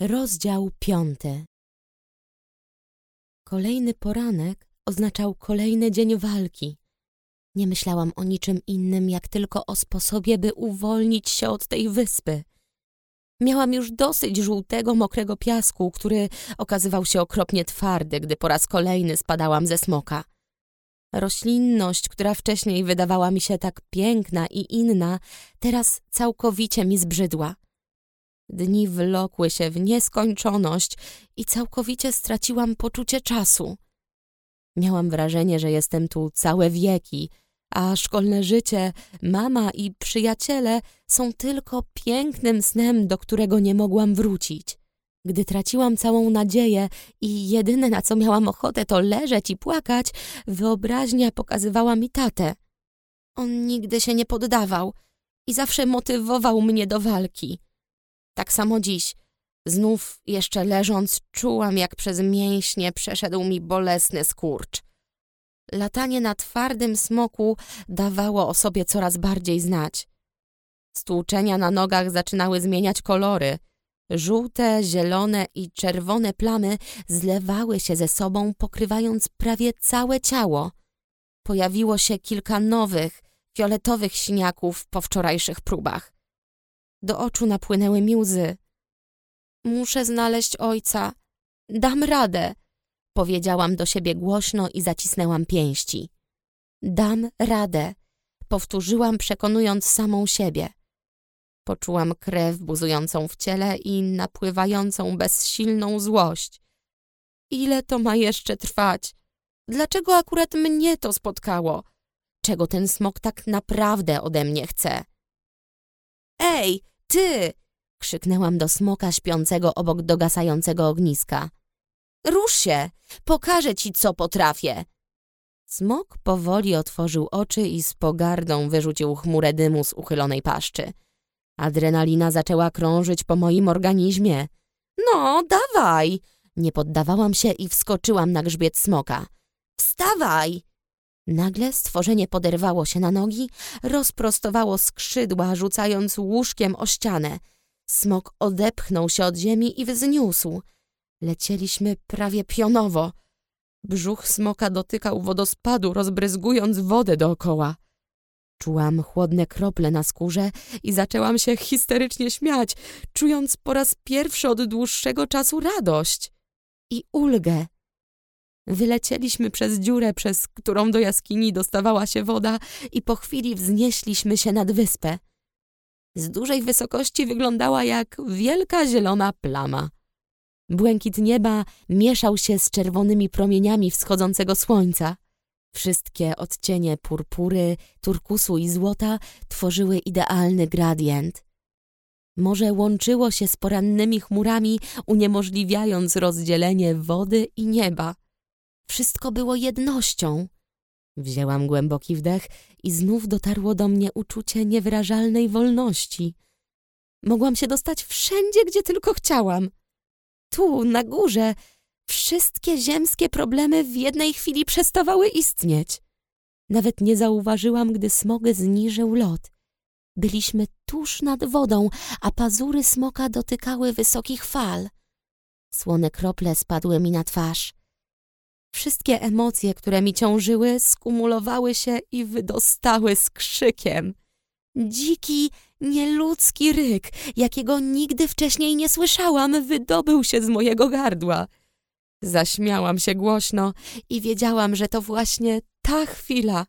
Rozdział piąty Kolejny poranek oznaczał kolejny dzień walki. Nie myślałam o niczym innym, jak tylko o sposobie, by uwolnić się od tej wyspy. Miałam już dosyć żółtego, mokrego piasku, który okazywał się okropnie twardy, gdy po raz kolejny spadałam ze smoka. Roślinność, która wcześniej wydawała mi się tak piękna i inna, teraz całkowicie mi zbrzydła. Dni wlokły się w nieskończoność i całkowicie straciłam poczucie czasu. Miałam wrażenie, że jestem tu całe wieki, a szkolne życie, mama i przyjaciele są tylko pięknym snem, do którego nie mogłam wrócić. Gdy traciłam całą nadzieję i jedyne na co miałam ochotę to leżeć i płakać, wyobraźnia pokazywała mi tatę. On nigdy się nie poddawał i zawsze motywował mnie do walki. Tak samo dziś. Znów jeszcze leżąc czułam, jak przez mięśnie przeszedł mi bolesny skurcz. Latanie na twardym smoku dawało o sobie coraz bardziej znać. Stłuczenia na nogach zaczynały zmieniać kolory. Żółte, zielone i czerwone plamy zlewały się ze sobą, pokrywając prawie całe ciało. Pojawiło się kilka nowych, fioletowych siniaków po wczorajszych próbach. Do oczu napłynęły mi łzy. Muszę znaleźć ojca. Dam radę, powiedziałam do siebie głośno i zacisnęłam pięści. Dam radę, powtórzyłam przekonując samą siebie. Poczułam krew buzującą w ciele i napływającą bezsilną złość. Ile to ma jeszcze trwać? Dlaczego akurat mnie to spotkało? Czego ten smok tak naprawdę ode mnie chce? Ej, ty! krzyknęłam do smoka śpiącego obok dogasającego ogniska. Rusz się! Pokażę ci, co potrafię! Smok powoli otworzył oczy i z pogardą wyrzucił chmurę dymu z uchylonej paszczy. Adrenalina zaczęła krążyć po moim organizmie. No, dawaj! Nie poddawałam się i wskoczyłam na grzbiet smoka. Wstawaj! Nagle stworzenie poderwało się na nogi, rozprostowało skrzydła, rzucając łóżkiem o ścianę. Smok odepchnął się od ziemi i wzniósł. Lecieliśmy prawie pionowo. Brzuch smoka dotykał wodospadu, rozbryzgując wodę dookoła. Czułam chłodne krople na skórze i zaczęłam się histerycznie śmiać, czując po raz pierwszy od dłuższego czasu radość i ulgę. Wylecieliśmy przez dziurę, przez którą do jaskini dostawała się woda i po chwili wznieśliśmy się nad wyspę. Z dużej wysokości wyglądała jak wielka zielona plama. Błękit nieba mieszał się z czerwonymi promieniami wschodzącego słońca. Wszystkie odcienie purpury, turkusu i złota tworzyły idealny gradient. Morze łączyło się z porannymi chmurami, uniemożliwiając rozdzielenie wody i nieba. Wszystko było jednością. Wzięłam głęboki wdech i znów dotarło do mnie uczucie niewyrażalnej wolności. Mogłam się dostać wszędzie, gdzie tylko chciałam. Tu, na górze, wszystkie ziemskie problemy w jednej chwili przestawały istnieć. Nawet nie zauważyłam, gdy smog zniżył lot. Byliśmy tuż nad wodą, a pazury smoka dotykały wysokich fal. Słone krople spadły mi na twarz. Wszystkie emocje, które mi ciążyły, skumulowały się i wydostały z krzykiem. Dziki, nieludzki ryk, jakiego nigdy wcześniej nie słyszałam, wydobył się z mojego gardła. Zaśmiałam się głośno i wiedziałam, że to właśnie ta chwila,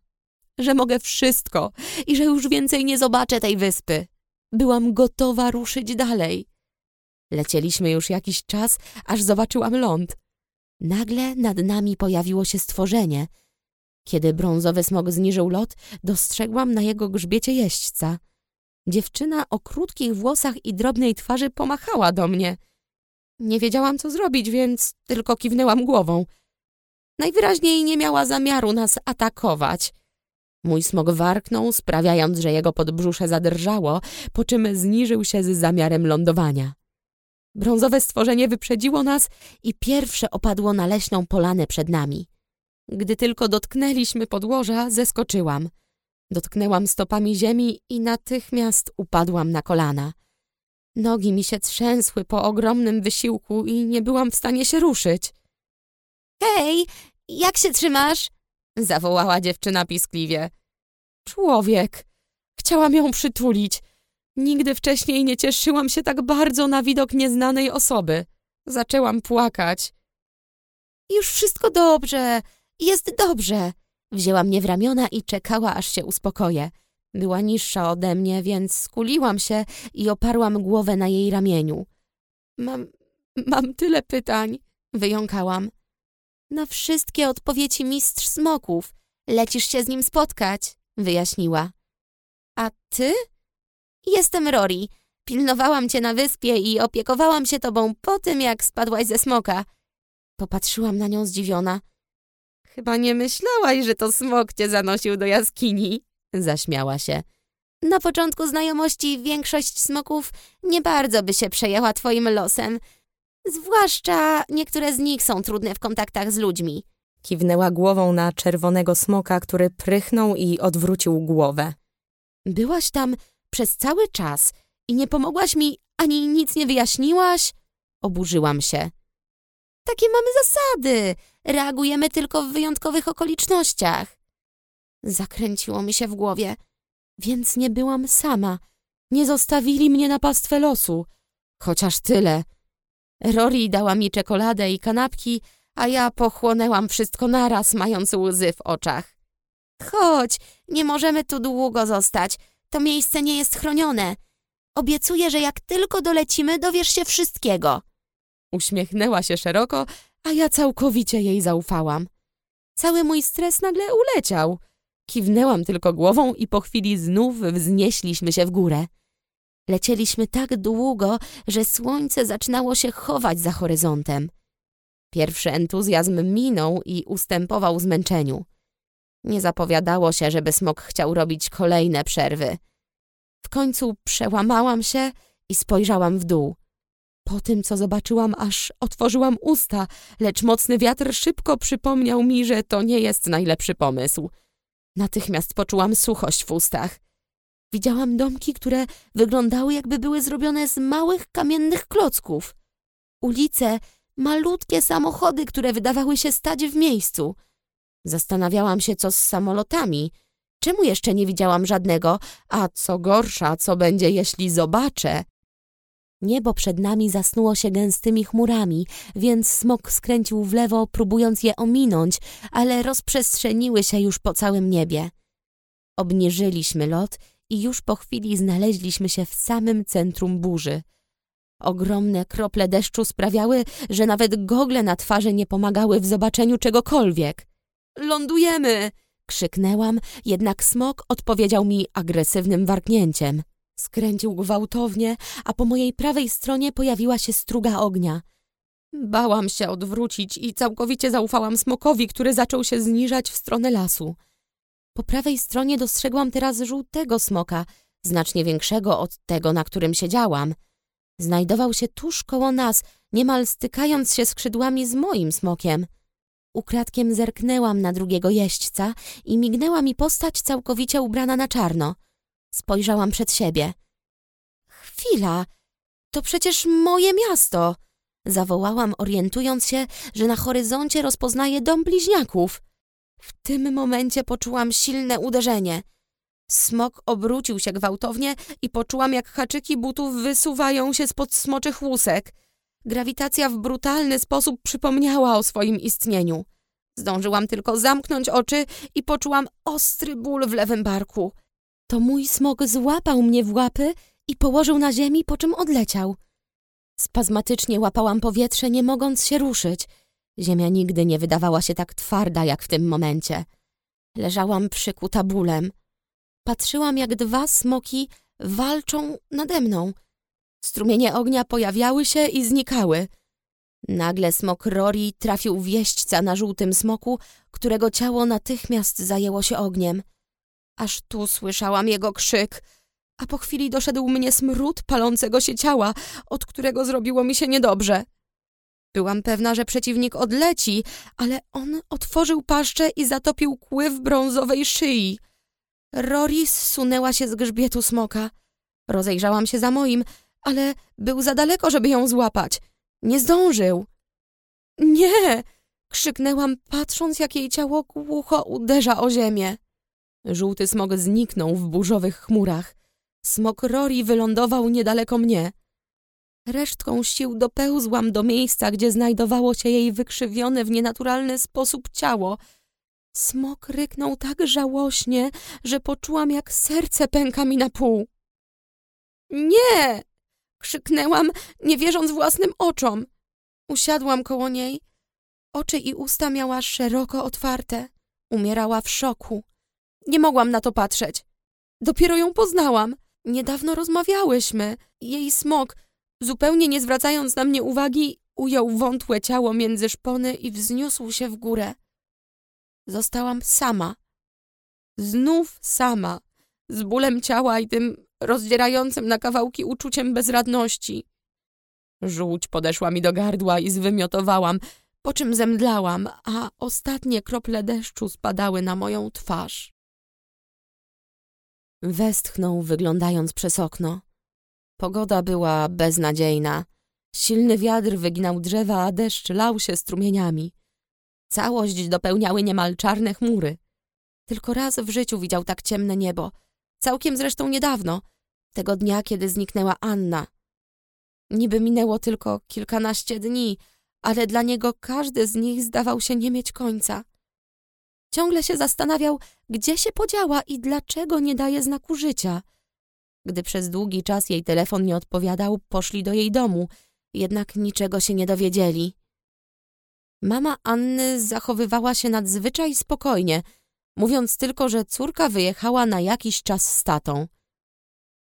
że mogę wszystko i że już więcej nie zobaczę tej wyspy. Byłam gotowa ruszyć dalej. Lecieliśmy już jakiś czas, aż zobaczyłam ląd. Nagle nad nami pojawiło się stworzenie. Kiedy brązowy smok zniżył lot, dostrzegłam na jego grzbiecie jeźdźca. Dziewczyna o krótkich włosach i drobnej twarzy pomachała do mnie. Nie wiedziałam, co zrobić, więc tylko kiwnęłam głową. Najwyraźniej nie miała zamiaru nas atakować. Mój smok warknął, sprawiając, że jego podbrzusze zadrżało, po czym zniżył się z zamiarem lądowania. Brązowe stworzenie wyprzedziło nas i pierwsze opadło na leśną polanę przed nami. Gdy tylko dotknęliśmy podłoża, zeskoczyłam. Dotknęłam stopami ziemi i natychmiast upadłam na kolana. Nogi mi się trzęsły po ogromnym wysiłku i nie byłam w stanie się ruszyć. Hej, jak się trzymasz? zawołała dziewczyna piskliwie. Człowiek. Chciałam ją przytulić. Nigdy wcześniej nie cieszyłam się tak bardzo na widok nieznanej osoby. Zaczęłam płakać. Już wszystko dobrze, jest dobrze. Wzięła mnie w ramiona i czekała, aż się uspokoję. Była niższa ode mnie, więc skuliłam się i oparłam głowę na jej ramieniu. Mam, mam tyle pytań, wyjąkałam. Na wszystkie odpowiedzi mistrz smoków. Lecisz się z nim spotkać, wyjaśniła. A ty? Jestem Rory. Pilnowałam cię na wyspie i opiekowałam się tobą po tym, jak spadłaś ze smoka. Popatrzyłam na nią zdziwiona. Chyba nie myślałaś, że to smok cię zanosił do jaskini, zaśmiała się. Na początku znajomości większość smoków nie bardzo by się przejęła twoim losem. Zwłaszcza niektóre z nich są trudne w kontaktach z ludźmi. Kiwnęła głową na czerwonego smoka, który prychnął i odwrócił głowę. Byłaś tam przez cały czas i nie pomogłaś mi ani nic nie wyjaśniłaś? Oburzyłam się. Takie mamy zasady. Reagujemy tylko w wyjątkowych okolicznościach. Zakręciło mi się w głowie. Więc nie byłam sama. Nie zostawili mnie na pastwę losu. Chociaż tyle. Rory dała mi czekoladę i kanapki, a ja pochłonęłam wszystko naraz, mając łzy w oczach. Chodź, nie możemy tu długo zostać. To miejsce nie jest chronione. Obiecuję, że jak tylko dolecimy, dowiesz się wszystkiego. Uśmiechnęła się szeroko, a ja całkowicie jej zaufałam. Cały mój stres nagle uleciał. Kiwnęłam tylko głową i po chwili znów wznieśliśmy się w górę. Lecieliśmy tak długo, że słońce zaczynało się chować za horyzontem. Pierwszy entuzjazm minął i ustępował zmęczeniu. Nie zapowiadało się, żeby smok chciał robić kolejne przerwy. W końcu przełamałam się i spojrzałam w dół. Po tym, co zobaczyłam, aż otworzyłam usta, lecz mocny wiatr szybko przypomniał mi, że to nie jest najlepszy pomysł. Natychmiast poczułam suchość w ustach. Widziałam domki, które wyglądały jakby były zrobione z małych kamiennych klocków. Ulice, malutkie samochody, które wydawały się stać w miejscu. Zastanawiałam się, co z samolotami. Czemu jeszcze nie widziałam żadnego, a co gorsza, co będzie, jeśli zobaczę? Niebo przed nami zasnuło się gęstymi chmurami, więc smok skręcił w lewo, próbując je ominąć, ale rozprzestrzeniły się już po całym niebie. Obniżyliśmy lot i już po chwili znaleźliśmy się w samym centrum burzy. Ogromne krople deszczu sprawiały, że nawet gogle na twarzy nie pomagały w zobaczeniu czegokolwiek. Lądujemy! krzyknęłam, jednak smok odpowiedział mi agresywnym warknięciem. Skręcił gwałtownie, a po mojej prawej stronie pojawiła się struga ognia. Bałam się odwrócić i całkowicie zaufałam smokowi, który zaczął się zniżać w stronę lasu. Po prawej stronie dostrzegłam teraz żółtego smoka, znacznie większego od tego, na którym siedziałam. Znajdował się tuż koło nas, niemal stykając się skrzydłami z moim smokiem. Ukradkiem zerknęłam na drugiego jeźdźca i mignęła mi postać całkowicie ubrana na czarno. Spojrzałam przed siebie. Chwila, to przecież moje miasto! Zawołałam, orientując się, że na horyzoncie rozpoznaję dom bliźniaków. W tym momencie poczułam silne uderzenie. Smok obrócił się gwałtownie i poczułam, jak haczyki butów wysuwają się spod smoczych łusek. Grawitacja w brutalny sposób przypomniała o swoim istnieniu. Zdążyłam tylko zamknąć oczy i poczułam ostry ból w lewym barku. To mój smok złapał mnie w łapy i położył na ziemi, po czym odleciał. Spazmatycznie łapałam powietrze, nie mogąc się ruszyć. Ziemia nigdy nie wydawała się tak twarda, jak w tym momencie. Leżałam przykuta bólem. Patrzyłam, jak dwa smoki walczą nade mną. Strumienie ognia pojawiały się i znikały. Nagle smok Rory trafił w jeźdźca na żółtym smoku, którego ciało natychmiast zajęło się ogniem. Aż tu słyszałam jego krzyk, a po chwili doszedł mnie smród palącego się ciała, od którego zrobiło mi się niedobrze. Byłam pewna, że przeciwnik odleci, ale on otworzył paszczę i zatopił kły w brązowej szyi. Rory zsunęła się z grzbietu smoka. Rozejrzałam się za moim, ale był za daleko, żeby ją złapać. Nie zdążył. Nie! Krzyknęłam, patrząc, jak jej ciało głucho uderza o ziemię. Żółty smok zniknął w burzowych chmurach. Smok Rory wylądował niedaleko mnie. Resztką sił dopełzłam do miejsca, gdzie znajdowało się jej wykrzywione w nienaturalny sposób ciało. Smok ryknął tak żałośnie, że poczułam, jak serce pęka mi na pół. Nie! Krzyknęłam, nie wierząc własnym oczom. Usiadłam koło niej. Oczy i usta miała szeroko otwarte. Umierała w szoku. Nie mogłam na to patrzeć. Dopiero ją poznałam. Niedawno rozmawiałyśmy. Jej smok, zupełnie nie zwracając na mnie uwagi, ujął wątłe ciało między szpony i wzniósł się w górę. Zostałam sama. Znów sama. Z bólem ciała i tym rozdzierającym na kawałki uczuciem bezradności. Żółć podeszła mi do gardła i zwymiotowałam, po czym zemdlałam, a ostatnie krople deszczu spadały na moją twarz. Westchnął, wyglądając przez okno. Pogoda była beznadziejna. Silny wiatr wyginał drzewa, a deszcz lał się strumieniami. Całość dopełniały niemal czarne chmury. Tylko raz w życiu widział tak ciemne niebo. Całkiem zresztą niedawno, tego dnia, kiedy zniknęła Anna. Niby minęło tylko kilkanaście dni, ale dla niego każdy z nich zdawał się nie mieć końca. Ciągle się zastanawiał, gdzie się podziała i dlaczego nie daje znaku życia. Gdy przez długi czas jej telefon nie odpowiadał, poszli do jej domu, jednak niczego się nie dowiedzieli. Mama Anny zachowywała się nadzwyczaj spokojnie, mówiąc tylko, że córka wyjechała na jakiś czas z tatą.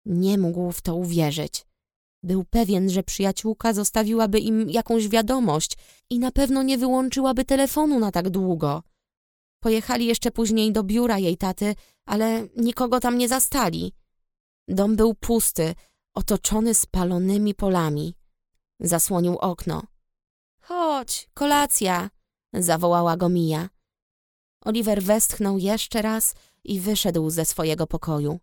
Nie mógł w to uwierzyć. Był pewien, że przyjaciółka zostawiłaby im jakąś wiadomość i na pewno nie wyłączyłaby telefonu na tak długo. Pojechali jeszcze później do biura jej taty, ale nikogo tam nie zastali. Dom był pusty, otoczony spalonymi polami. Zasłonił okno. Chodź, kolacja, zawołała go Mija. Oliver westchnął jeszcze raz i wyszedł ze swojego pokoju.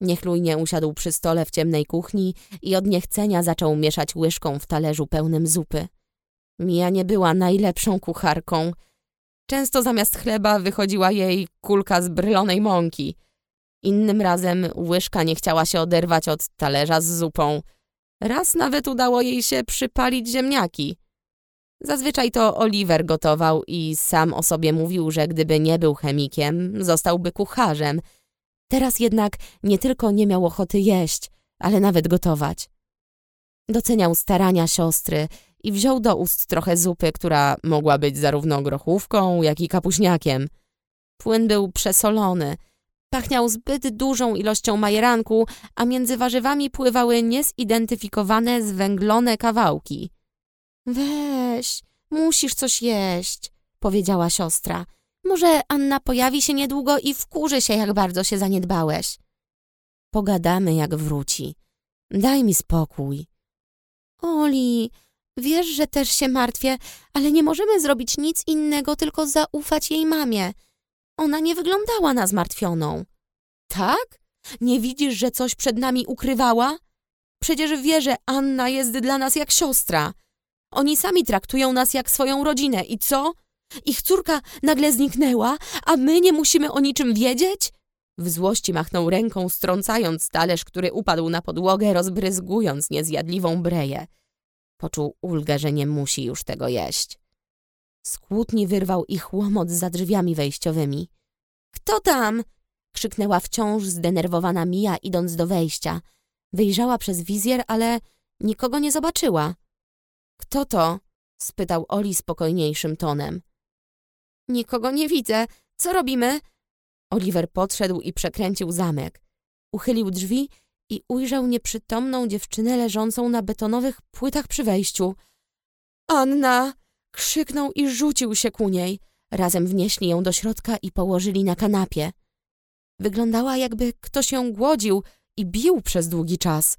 Niechlujnie usiadł przy stole w ciemnej kuchni i od niechcenia zaczął mieszać łyżką w talerzu pełnym zupy. Mija nie była najlepszą kucharką. Często zamiast chleba wychodziła jej kulka z brylonej mąki. Innym razem łyżka nie chciała się oderwać od talerza z zupą. Raz nawet udało jej się przypalić ziemniaki. Zazwyczaj to Oliver gotował i sam o sobie mówił, że gdyby nie był chemikiem, zostałby kucharzem. Teraz jednak nie tylko nie miał ochoty jeść, ale nawet gotować. Doceniał starania siostry i wziął do ust trochę zupy, która mogła być zarówno grochówką, jak i kapuśniakiem. Płyn był przesolony, pachniał zbyt dużą ilością majeranku, a między warzywami pływały niezidentyfikowane, zwęglone kawałki. Weź, musisz coś jeść, powiedziała siostra. Może Anna pojawi się niedługo i wkurzy się, jak bardzo się zaniedbałeś. Pogadamy, jak wróci. Daj mi spokój. Oli, wiesz, że też się martwię, ale nie możemy zrobić nic innego, tylko zaufać jej mamie. Ona nie wyglądała na zmartwioną. Tak? Nie widzisz, że coś przed nami ukrywała? Przecież wie, że Anna jest dla nas jak siostra. Oni sami traktują nas jak swoją rodzinę i co? Ich córka nagle zniknęła, a my nie musimy o niczym wiedzieć? W złości machnął ręką, strącając talerz, który upadł na podłogę, rozbryzgując niezjadliwą breję. Poczuł ulgę, że nie musi już tego jeść. Z kłótni wyrwał ich łomot za drzwiami wejściowymi. Kto tam? krzyknęła wciąż zdenerwowana Mija, idąc do wejścia. Wyjrzała przez wizjer, ale nikogo nie zobaczyła. Kto to? spytał Oli spokojniejszym tonem. Nikogo nie widzę. Co robimy? Oliver podszedł i przekręcił zamek. Uchylił drzwi i ujrzał nieprzytomną dziewczynę leżącą na betonowych płytach przy wejściu. Anna! krzyknął i rzucił się ku niej. Razem wnieśli ją do środka i położyli na kanapie. Wyglądała, jakby ktoś ją głodził i bił przez długi czas.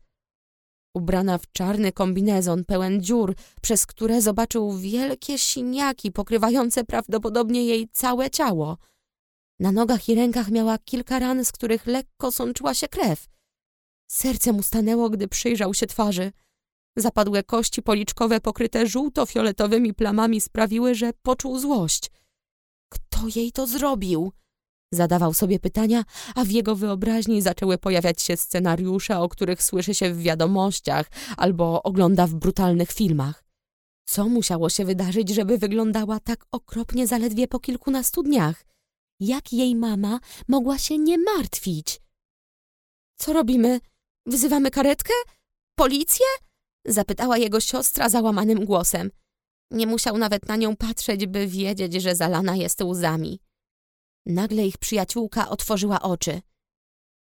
Ubrana w czarny kombinezon pełen dziur, przez które zobaczył wielkie siniaki pokrywające prawdopodobnie jej całe ciało. Na nogach i rękach miała kilka ran, z których lekko sączyła się krew. Serce mu stanęło, gdy przyjrzał się twarzy. Zapadłe kości policzkowe pokryte żółto-fioletowymi plamami sprawiły, że poczuł złość. Kto jej to zrobił? Zadawał sobie pytania, a w jego wyobraźni zaczęły pojawiać się scenariusze, o których słyszy się w wiadomościach albo ogląda w brutalnych filmach. Co musiało się wydarzyć, żeby wyglądała tak okropnie zaledwie po kilkunastu dniach? Jak jej mama mogła się nie martwić? Co robimy? Wzywamy karetkę? Policję? Zapytała jego siostra załamanym głosem. Nie musiał nawet na nią patrzeć, by wiedzieć, że zalana jest łzami. Nagle ich przyjaciółka otworzyła oczy.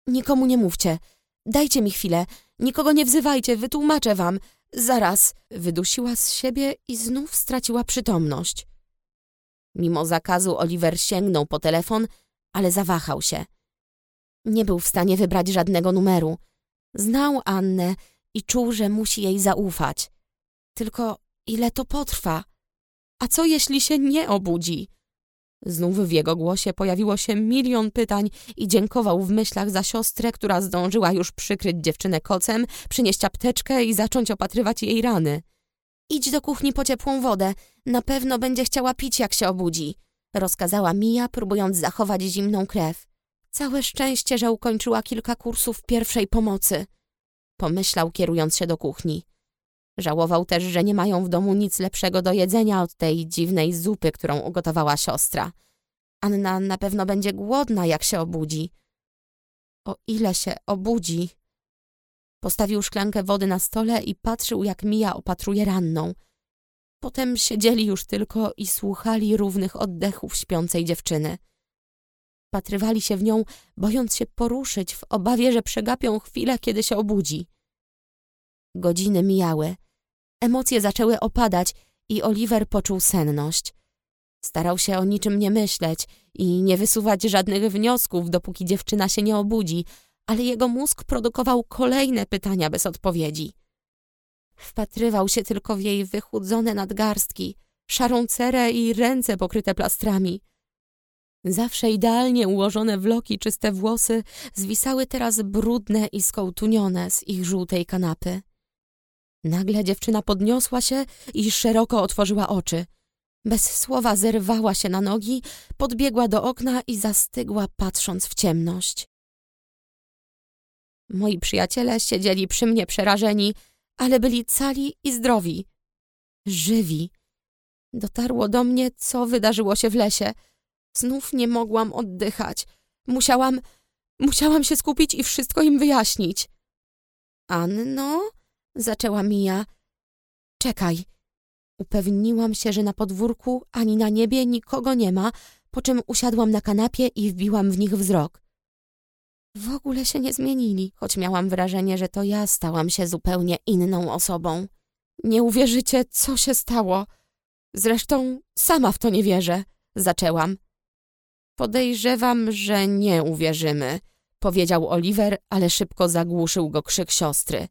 Nikomu nie mówcie. Dajcie mi chwilę. Nikogo nie wzywajcie, wytłumaczę wam. Zaraz. Wydusiła z siebie i znów straciła przytomność. Mimo zakazu Oliver sięgnął po telefon, ale zawahał się. Nie był w stanie wybrać żadnego numeru. Znał Annę i czuł, że musi jej zaufać. Tylko ile to potrwa? A co jeśli się nie obudzi? Znów w jego głosie pojawiło się milion pytań i dziękował w myślach za siostrę, która zdążyła już przykryć dziewczynę kocem, przynieść apteczkę i zacząć opatrywać jej rany. Idź do kuchni po ciepłą wodę. Na pewno będzie chciała pić, jak się obudzi. Rozkazała Mia, próbując zachować zimną krew. Całe szczęście, że ukończyła kilka kursów pierwszej pomocy. Pomyślał, kierując się do kuchni. Żałował też, że nie mają w domu nic lepszego do jedzenia od tej dziwnej zupy, którą ugotowała siostra. Anna na pewno będzie głodna, jak się obudzi. O ile się obudzi. Postawił szklankę wody na stole i patrzył, jak Mija opatruje ranną. Potem siedzieli już tylko i słuchali równych oddechów śpiącej dziewczyny. Patrywali się w nią, bojąc się poruszyć, w obawie, że przegapią chwilę, kiedy się obudzi. Godziny mijały. Emocje zaczęły opadać i Oliver poczuł senność. Starał się o niczym nie myśleć i nie wysuwać żadnych wniosków, dopóki dziewczyna się nie obudzi, ale jego mózg produkował kolejne pytania bez odpowiedzi. Wpatrywał się tylko w jej wychudzone nadgarstki, szarą cerę i ręce pokryte plastrami. Zawsze idealnie ułożone w loki czyste włosy zwisały teraz brudne i skołtunione z ich żółtej kanapy. Nagle dziewczyna podniosła się i szeroko otworzyła oczy. Bez słowa zerwała się na nogi, podbiegła do okna i zastygła, patrząc w ciemność. Moi przyjaciele siedzieli przy mnie przerażeni, ale byli cali i zdrowi. Żywi. Dotarło do mnie, co wydarzyło się w lesie. Znów nie mogłam oddychać. Musiałam, musiałam się skupić i wszystko im wyjaśnić. Anno? Zaczęła Mija. Czekaj. Upewniłam się, że na podwórku ani na niebie nikogo nie ma, po czym usiadłam na kanapie i wbiłam w nich wzrok. W ogóle się nie zmienili, choć miałam wrażenie, że to ja stałam się zupełnie inną osobą. Nie uwierzycie, co się stało. Zresztą sama w to nie wierzę, zaczęłam. Podejrzewam, że nie uwierzymy, powiedział Oliver, ale szybko zagłuszył go krzyk siostry.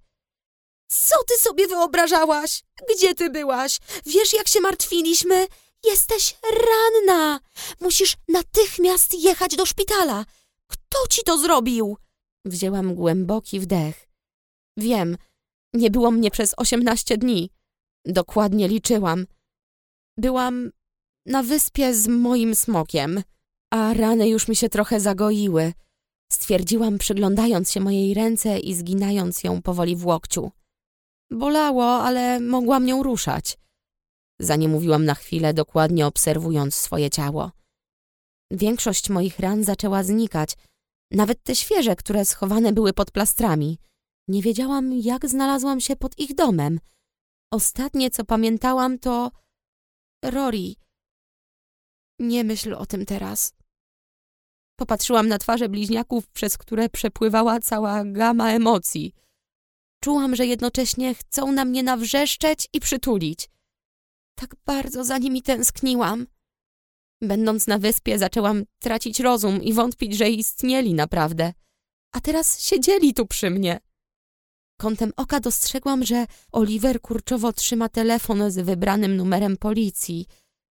Co ty sobie wyobrażałaś? Gdzie ty byłaś? Wiesz, jak się martwiliśmy? Jesteś ranna. Musisz natychmiast jechać do szpitala. Kto ci to zrobił? Wzięłam głęboki wdech. Wiem, nie było mnie przez osiemnaście dni. Dokładnie liczyłam. Byłam na wyspie z moim smokiem, a rany już mi się trochę zagoiły. Stwierdziłam, przyglądając się mojej ręce i zginając ją powoli w łokciu. Bolało, ale mogłam nią ruszać. Zaniemówiłam na chwilę, dokładnie obserwując swoje ciało. Większość moich ran zaczęła znikać, nawet te świeże, które schowane były pod plastrami. Nie wiedziałam, jak znalazłam się pod ich domem. Ostatnie, co pamiętałam, to... Rory. Nie myśl o tym teraz. Popatrzyłam na twarze bliźniaków, przez które przepływała cała gama emocji. Czułam, że jednocześnie chcą na mnie nawrzeszczeć i przytulić. Tak bardzo za nimi tęskniłam. Będąc na wyspie, zaczęłam tracić rozum i wątpić, że istnieli naprawdę. A teraz siedzieli tu przy mnie. Kątem oka dostrzegłam, że Oliver kurczowo trzyma telefon z wybranym numerem policji.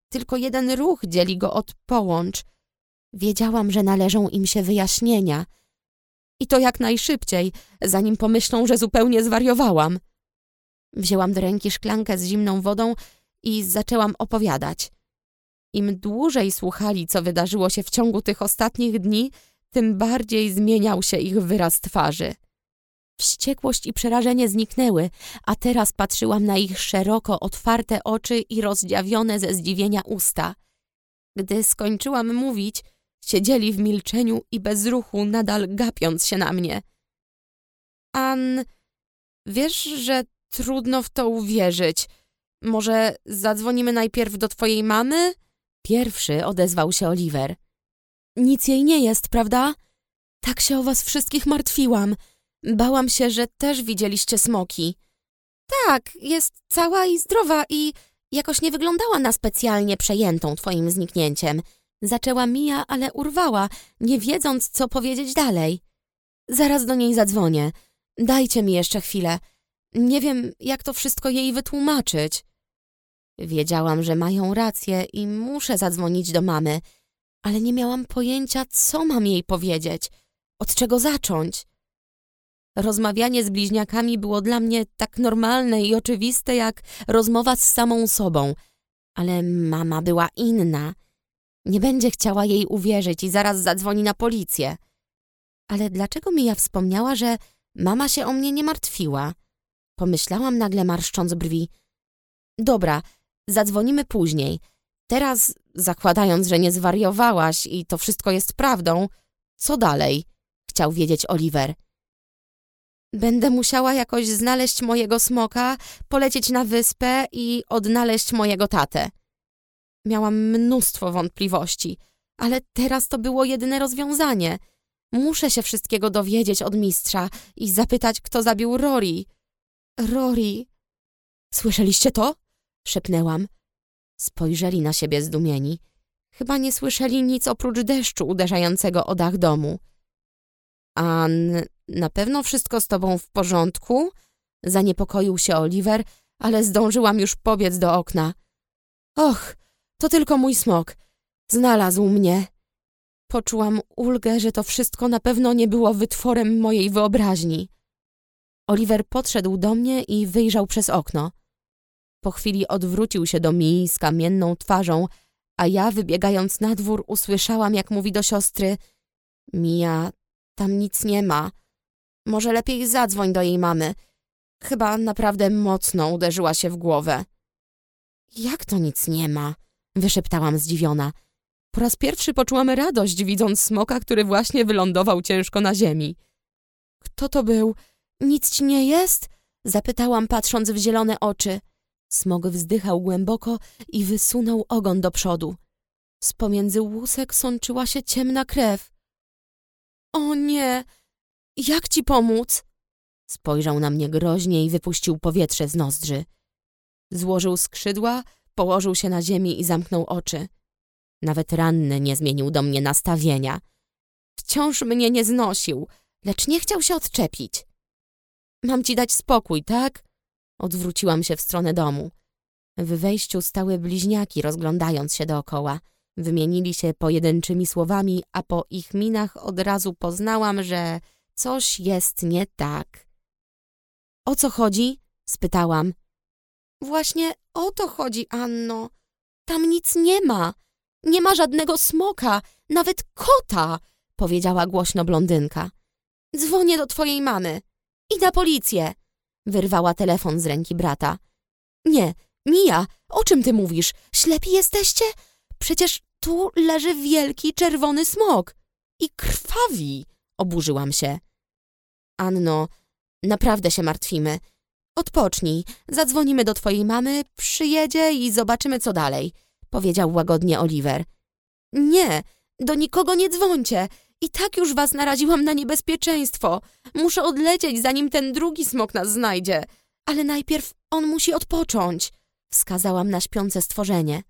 Tylko jeden ruch dzieli go od połącz. Wiedziałam, że należą im się wyjaśnienia. I to jak najszybciej, zanim pomyślą, że zupełnie zwariowałam. Wzięłam do ręki szklankę z zimną wodą i zaczęłam opowiadać. Im dłużej słuchali, co wydarzyło się w ciągu tych ostatnich dni, tym bardziej zmieniał się ich wyraz twarzy. Wściekłość i przerażenie zniknęły, a teraz patrzyłam na ich szeroko otwarte oczy i rozdziawione ze zdziwienia usta. Gdy skończyłam mówić, siedzieli w milczeniu i bez ruchu, nadal gapiąc się na mnie. An, wiesz, że trudno w to uwierzyć. Może zadzwonimy najpierw do twojej mamy? Pierwszy odezwał się Oliver. Nic jej nie jest, prawda? Tak się o was wszystkich martwiłam. Bałam się, że też widzieliście smoki. Tak, jest cała i zdrowa i jakoś nie wyglądała na specjalnie przejętą twoim zniknięciem. Zaczęła Mia, ale urwała, nie wiedząc, co powiedzieć dalej. Zaraz do niej zadzwonię. Dajcie mi jeszcze chwilę. Nie wiem, jak to wszystko jej wytłumaczyć. Wiedziałam, że mają rację i muszę zadzwonić do mamy, ale nie miałam pojęcia, co mam jej powiedzieć, od czego zacząć. Rozmawianie z bliźniakami było dla mnie tak normalne i oczywiste, jak rozmowa z samą sobą, ale mama była inna. Nie będzie chciała jej uwierzyć i zaraz zadzwoni na policję. Ale dlaczego Mija wspomniała, że mama się o mnie nie martwiła? Pomyślałam nagle marszcząc brwi. Dobra, zadzwonimy później. Teraz, zakładając, że nie zwariowałaś i to wszystko jest prawdą, co dalej? Chciał wiedzieć Oliver. Będę musiała jakoś znaleźć mojego smoka, polecieć na wyspę i odnaleźć mojego tatę. Miałam mnóstwo wątpliwości, ale teraz to było jedyne rozwiązanie. Muszę się wszystkiego dowiedzieć od mistrza i zapytać, kto zabił Rory. Rory. Słyszeliście to? szepnęłam. Spojrzeli na siebie zdumieni. Chyba nie słyszeli nic oprócz deszczu uderzającego o dach domu. An, na pewno wszystko z tobą w porządku? Zaniepokoił się Oliver, ale zdążyłam już pobiec do okna. Och, to tylko mój smok. Znalazł mnie. Poczułam ulgę, że to wszystko na pewno nie było wytworem mojej wyobraźni. Oliver podszedł do mnie i wyjrzał przez okno. Po chwili odwrócił się do Mii z kamienną twarzą, a ja, wybiegając na dwór, usłyszałam, jak mówi do siostry Mija, tam nic nie ma. Może lepiej zadzwoń do jej mamy. Chyba naprawdę mocno uderzyła się w głowę. Jak to nic nie ma? Wyszeptałam zdziwiona. Po raz pierwszy poczułam radość, widząc smoka, który właśnie wylądował ciężko na ziemi. Kto to był? Nic ci nie jest? Zapytałam, patrząc w zielone oczy. Smok wzdychał głęboko i wysunął ogon do przodu. Z pomiędzy łusek sączyła się ciemna krew. O nie! Jak ci pomóc? Spojrzał na mnie groźnie i wypuścił powietrze z nozdrzy. Złożył skrzydła, położył się na ziemi i zamknął oczy. Nawet ranny nie zmienił do mnie nastawienia. Wciąż mnie nie znosił, lecz nie chciał się odczepić. Mam ci dać spokój, tak? Odwróciłam się w stronę domu. W wejściu stały bliźniaki, rozglądając się dookoła. Wymienili się pojedynczymi słowami, a po ich minach od razu poznałam, że coś jest nie tak. O co chodzi? spytałam. Właśnie o to chodzi, Anno. Tam nic nie ma. Nie ma żadnego smoka, nawet kota, powiedziała głośno blondynka. Dzwonię do twojej mamy. I na policję. Wyrwała telefon z ręki brata. Nie, Mija, o czym ty mówisz? Ślepi jesteście? Przecież tu leży wielki czerwony smok. I krwawi, oburzyłam się. Anno, naprawdę się martwimy. Odpocznij, zadzwonimy do twojej mamy, przyjedzie i zobaczymy co dalej, powiedział łagodnie Oliver. Nie, do nikogo nie dzwońcie. I tak już was naraziłam na niebezpieczeństwo. Muszę odlecieć, zanim ten drugi smok nas znajdzie. Ale najpierw on musi odpocząć, wskazałam na śpiące stworzenie.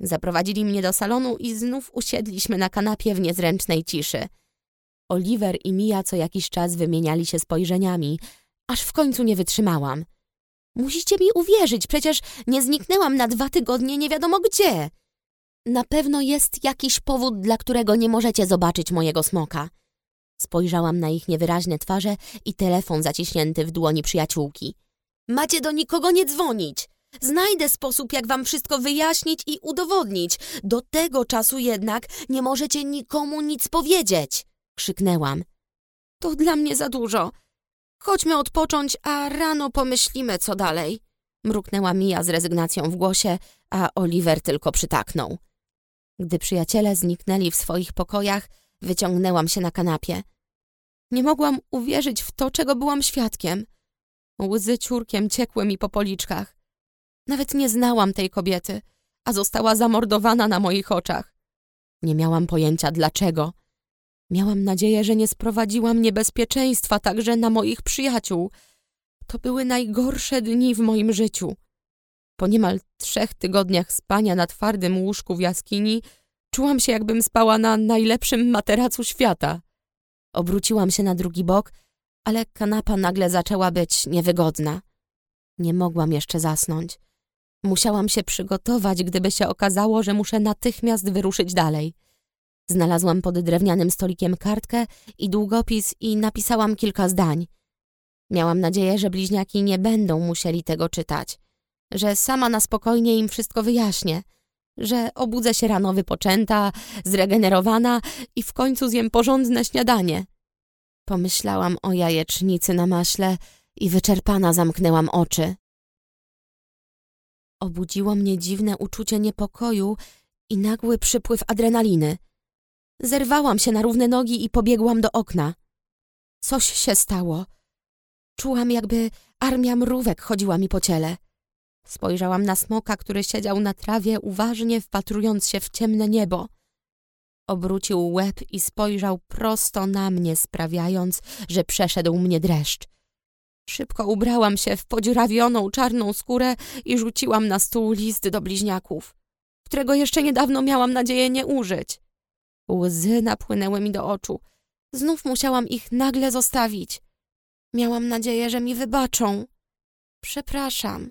Zaprowadzili mnie do salonu i znów usiedliśmy na kanapie w niezręcznej ciszy. Oliver i Mia co jakiś czas wymieniali się spojrzeniami, aż w końcu nie wytrzymałam. Musicie mi uwierzyć, przecież nie zniknęłam na dwa tygodnie nie wiadomo gdzie. Na pewno jest jakiś powód, dla którego nie możecie zobaczyć mojego smoka. Spojrzałam na ich niewyraźne twarze i telefon zaciśnięty w dłoni przyjaciółki. Macie do nikogo nie dzwonić. Znajdę sposób, jak wam wszystko wyjaśnić i udowodnić. Do tego czasu jednak nie możecie nikomu nic powiedzieć. Krzyknęłam. To dla mnie za dużo. Chodźmy odpocząć, a rano pomyślimy, co dalej. Mruknęła Mija z rezygnacją w głosie, a Oliver tylko przytaknął. Gdy przyjaciele zniknęli w swoich pokojach, wyciągnęłam się na kanapie. Nie mogłam uwierzyć w to, czego byłam świadkiem. Łzy ciurkiem ciekły mi po policzkach. Nawet nie znałam tej kobiety, a została zamordowana na moich oczach. Nie miałam pojęcia dlaczego. Miałam nadzieję, że nie sprowadziłam niebezpieczeństwa także na moich przyjaciół. To były najgorsze dni w moim życiu. Po niemal trzech tygodniach spania na twardym łóżku w jaskini czułam się, jakbym spała na najlepszym materacu świata. Obróciłam się na drugi bok, ale kanapa nagle zaczęła być niewygodna. Nie mogłam jeszcze zasnąć. Musiałam się przygotować, gdyby się okazało, że muszę natychmiast wyruszyć dalej. Znalazłam pod drewnianym stolikiem kartkę i długopis i napisałam kilka zdań. Miałam nadzieję, że bliźniaki nie będą musieli tego czytać, że sama na spokojnie im wszystko wyjaśnię, że obudzę się rano wypoczęta, zregenerowana i w końcu zjem porządne śniadanie. Pomyślałam o jajecznicy na maśle i wyczerpana zamknęłam oczy. Obudziło mnie dziwne uczucie niepokoju i nagły przypływ adrenaliny. Zerwałam się na równe nogi i pobiegłam do okna. Coś się stało. Czułam, jakby armia mrówek chodziła mi po ciele. Spojrzałam na smoka, który siedział na trawie, uważnie wpatrując się w ciemne niebo. Obrócił łeb i spojrzał prosto na mnie, sprawiając, że przeszedł mnie dreszcz. Szybko ubrałam się w podziurawioną czarną skórę i rzuciłam na stół list do bliźniaków, którego jeszcze niedawno miałam nadzieję nie użyć. Łzy napłynęły mi do oczu. Znów musiałam ich nagle zostawić. Miałam nadzieję, że mi wybaczą. Przepraszam,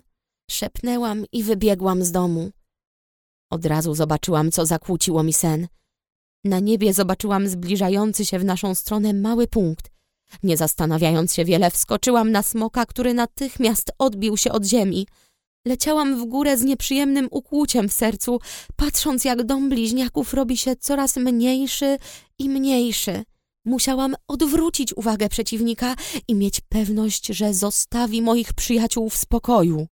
szepnęłam i wybiegłam z domu. Od razu zobaczyłam, co zakłóciło mi sen. Na niebie zobaczyłam zbliżający się w naszą stronę mały punkt. Nie zastanawiając się wiele, wskoczyłam na smoka, który natychmiast odbił się od ziemi. Leciałam w górę z nieprzyjemnym ukłuciem w sercu, patrząc jak dom bliźniaków robi się coraz mniejszy i mniejszy. Musiałam odwrócić uwagę przeciwnika i mieć pewność, że zostawi moich przyjaciół w spokoju.